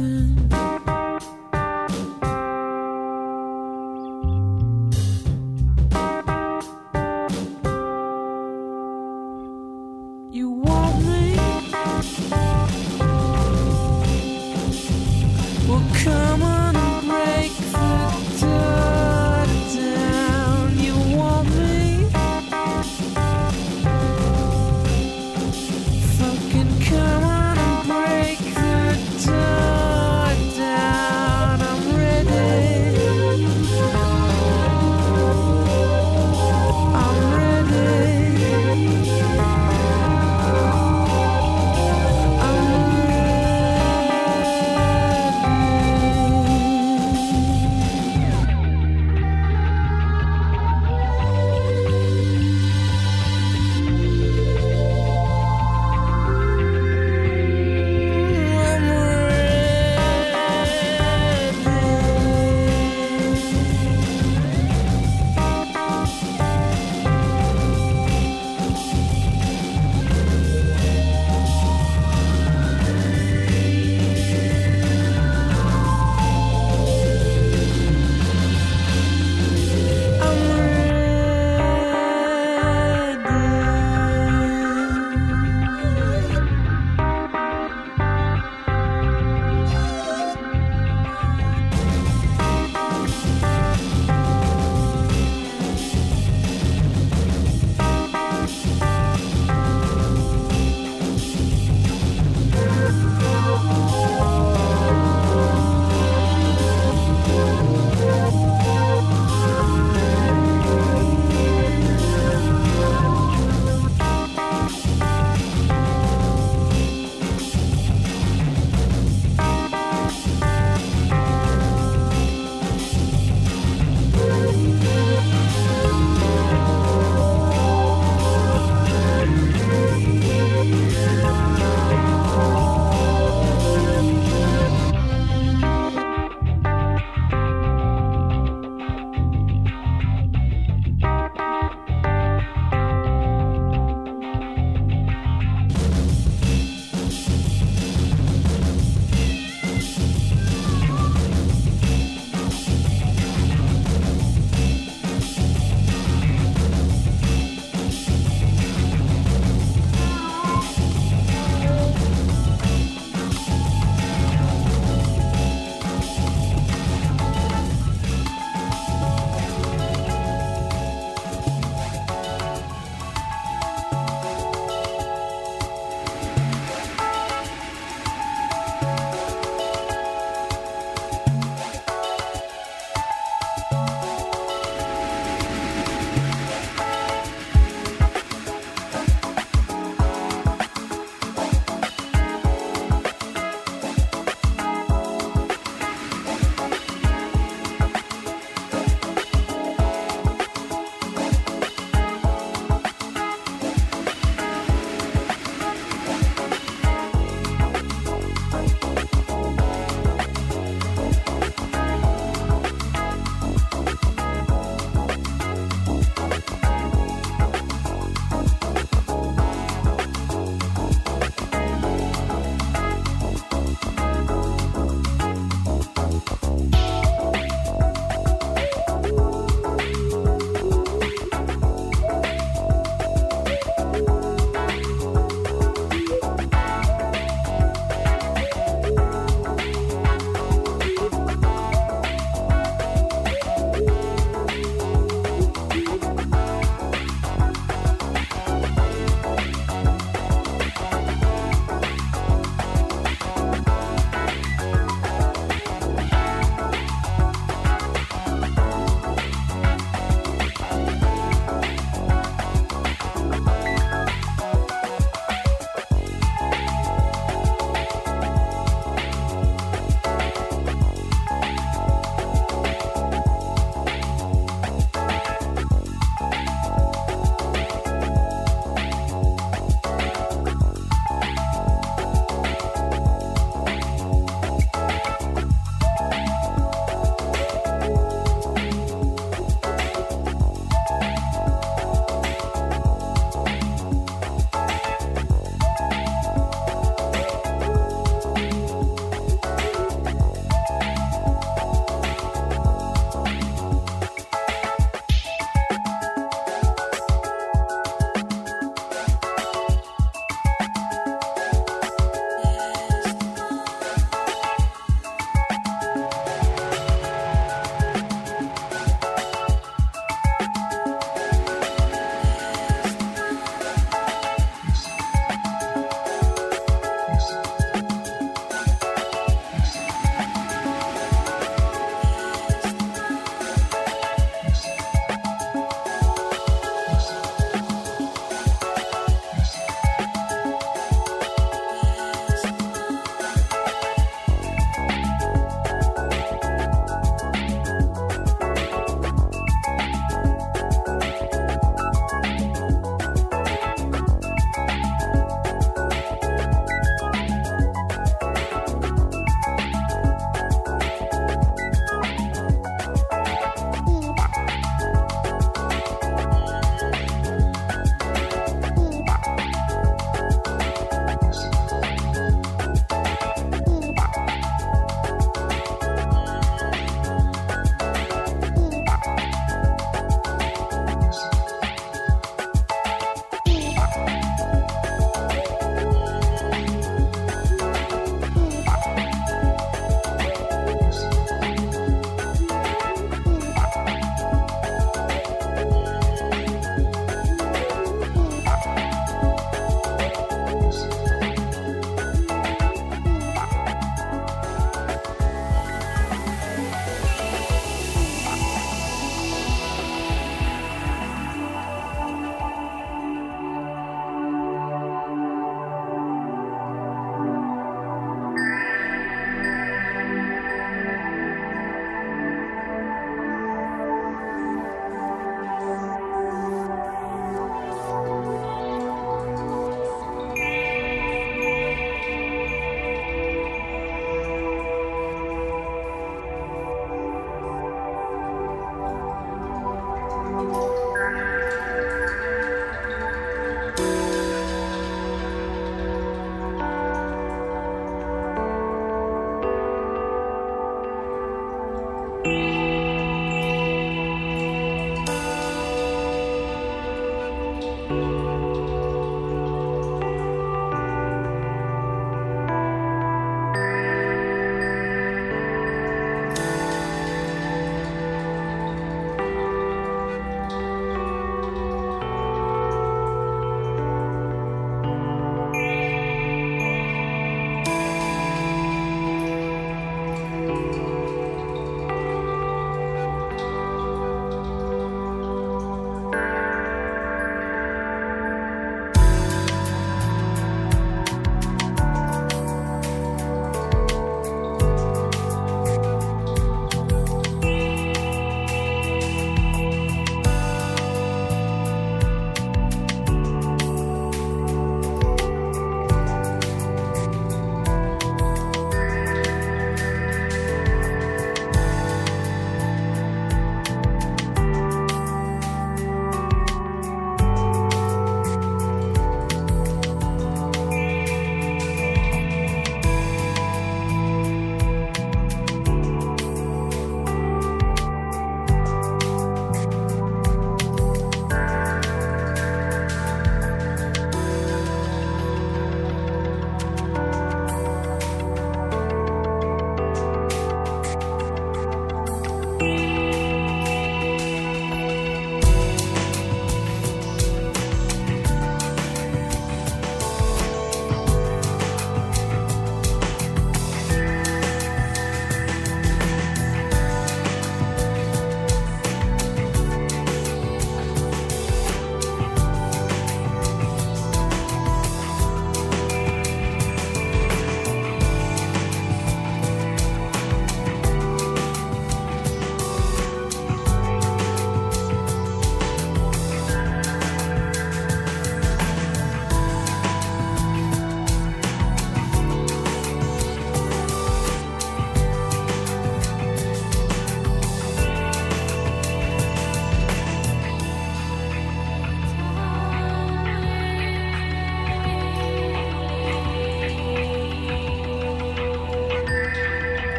Nothing.